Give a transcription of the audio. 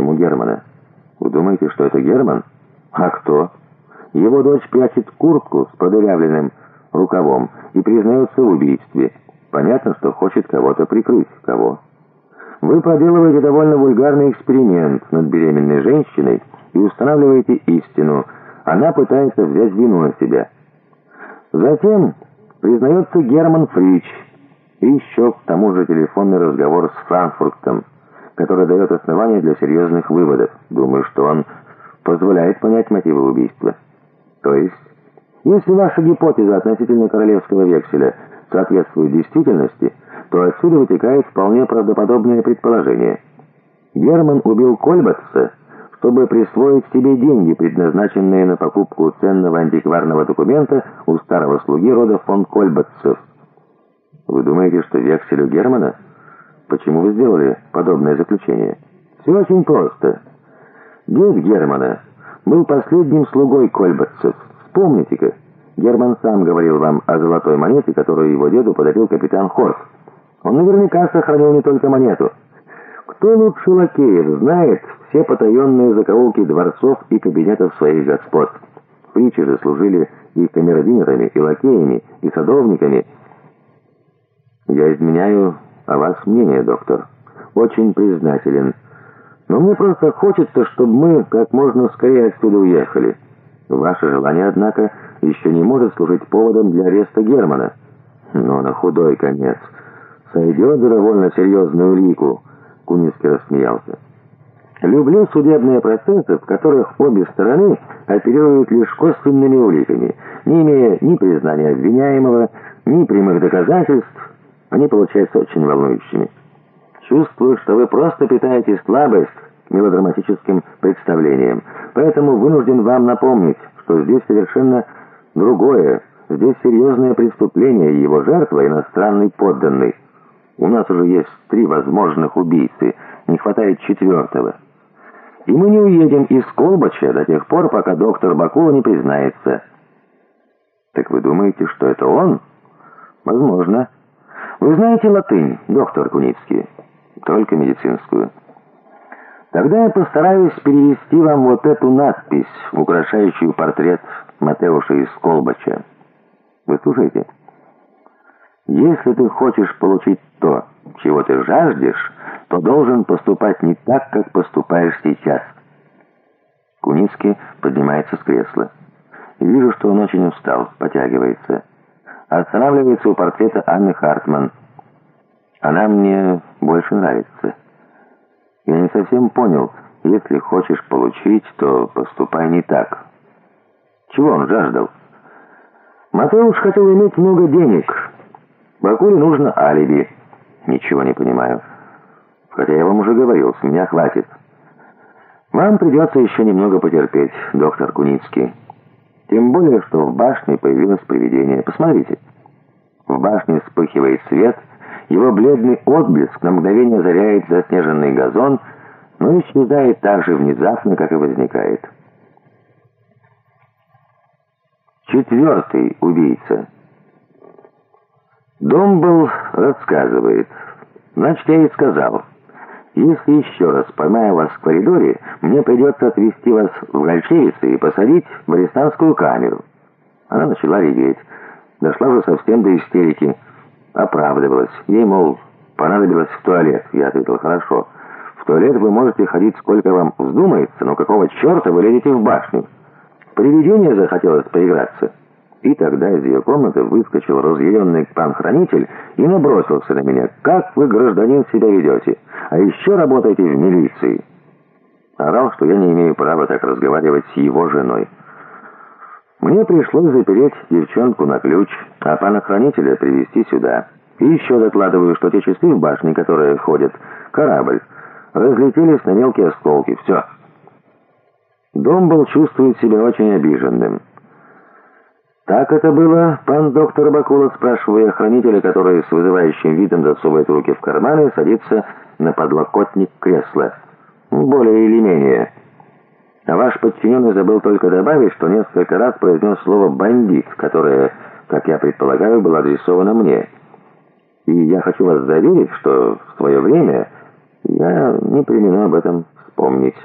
Почему Германа? Вы думаете, что это Герман? А кто? Его дочь прячет куртку с продырявленным рукавом и признается в убийстве. Понятно, что хочет кого-то прикрыть. Кого? Вы проделываете довольно вульгарный эксперимент над беременной женщиной и устанавливаете истину. Она пытается взять вину на себя. Затем признается Герман Фрич. И еще к тому же телефонный разговор с Франкфуртом, который дает основания для серьезных выводов. Думаю, что он позволяет понять мотивы убийства. То есть, если ваша гипотеза относительно королевского векселя соответствует действительности, то отсюда вытекает вполне правдоподобное предположение. Герман убил Кольбатса, чтобы присвоить себе деньги, предназначенные на покупку ценного антикварного документа у старого слуги рода фон Кольбатцев. Вы думаете, что вексель у Германа? Почему вы сделали подобное заключение? Все очень просто. Дед Германа был последним слугой Кольбатцев. Вспомните-ка, Герман сам говорил вам о золотой монете, которую его деду подарил капитан Хорс. Он наверняка сохранил не только монету. Кто лучше лакеев знает все потаенные закоулки дворцов и кабинетов своих господ? Притчи же служили и камердинерами, и лакеями, и садовниками. Я изменяю о вас мнение, доктор. Очень признателен. Но мне просто хочется, чтобы мы как можно скорее отсюда уехали. Ваше желание, однако, еще не может служить поводом для ареста Германа. Но на худой конец сойдет за довольно серьезную улику. Куницкий рассмеялся. «Люблю судебные процессы, в которых обе стороны оперируют лишь косвенными уликами, не имея ни признания обвиняемого, ни прямых доказательств. Они получаются очень волнующими. Чувствую, что вы просто питаете слабость мелодраматическим представлениям, поэтому вынужден вам напомнить, что здесь совершенно другое, здесь серьезное преступление, его жертва иностранный подданный». У нас уже есть три возможных убийцы, не хватает четвертого. И мы не уедем из Колбача до тех пор, пока доктор Бакула не признается. Так вы думаете, что это он? Возможно. Вы знаете латынь, доктор Куницкий? Только медицинскую. Тогда я постараюсь перевести вам вот эту надпись, украшающую портрет Матеуша из Колбача. Вы слушаете? Если ты хочешь получить то, чего ты жаждешь, то должен поступать не так, как поступаешь сейчас. Куницкий поднимается с кресла. Вижу, что он очень устал, потягивается. Останавливается у портрета Анны Хартман. Она мне больше нравится. Я не совсем понял, если хочешь получить, то поступай не так. Чего он жаждал? Матеуш хотел иметь много денег, Бакуле нужно алиби. Ничего не понимаю. Хотя я вам уже говорил, с меня хватит. Вам придется еще немного потерпеть, доктор Куницкий. Тем более, что в башне появилось привидение. Посмотрите. В башне вспыхивает свет, его бледный отблеск на мгновение заряет заснеженный газон, но исчезает так же внезапно, как и возникает. Четвертый убийца. Домбл рассказывает. Значит, я и сказал. Если еще раз поймаю вас в коридоре, мне придется отвезти вас в Гольчевицы и посадить в арестантскую камеру. Она начала реветь. Дошла уже совсем до истерики. Оправдывалась. Ей, мол, понадобилось в туалет. Я ответил, хорошо. В туалет вы можете ходить сколько вам вздумается, но какого черта вы лезете в башню? Привидение захотелось поиграться. И тогда из ее комнаты выскочил разъяренный пан-хранитель и набросился на меня. «Как вы, гражданин, себя ведете? А еще работаете в милиции!» Орал, что я не имею права так разговаривать с его женой. Мне пришлось запереть девчонку на ключ, а пана-хранителя привести сюда. И еще докладываю, что те часы в башне, которые ходят, корабль, разлетелись на мелкие осколки. Все. Дом был чувствует себя очень обиженным. «Так это было, пан доктор Бакула?» спрашивая хранителя, который с вызывающим видом засовывает руки в карманы и садится на подлокотник кресла. «Более или менее». А ваш подчиненный забыл только добавить, что несколько раз произнес слово «бандит», которое, как я предполагаю, было адресовано мне. И я хочу вас заверить, что в свое время я не примену об этом вспомнить.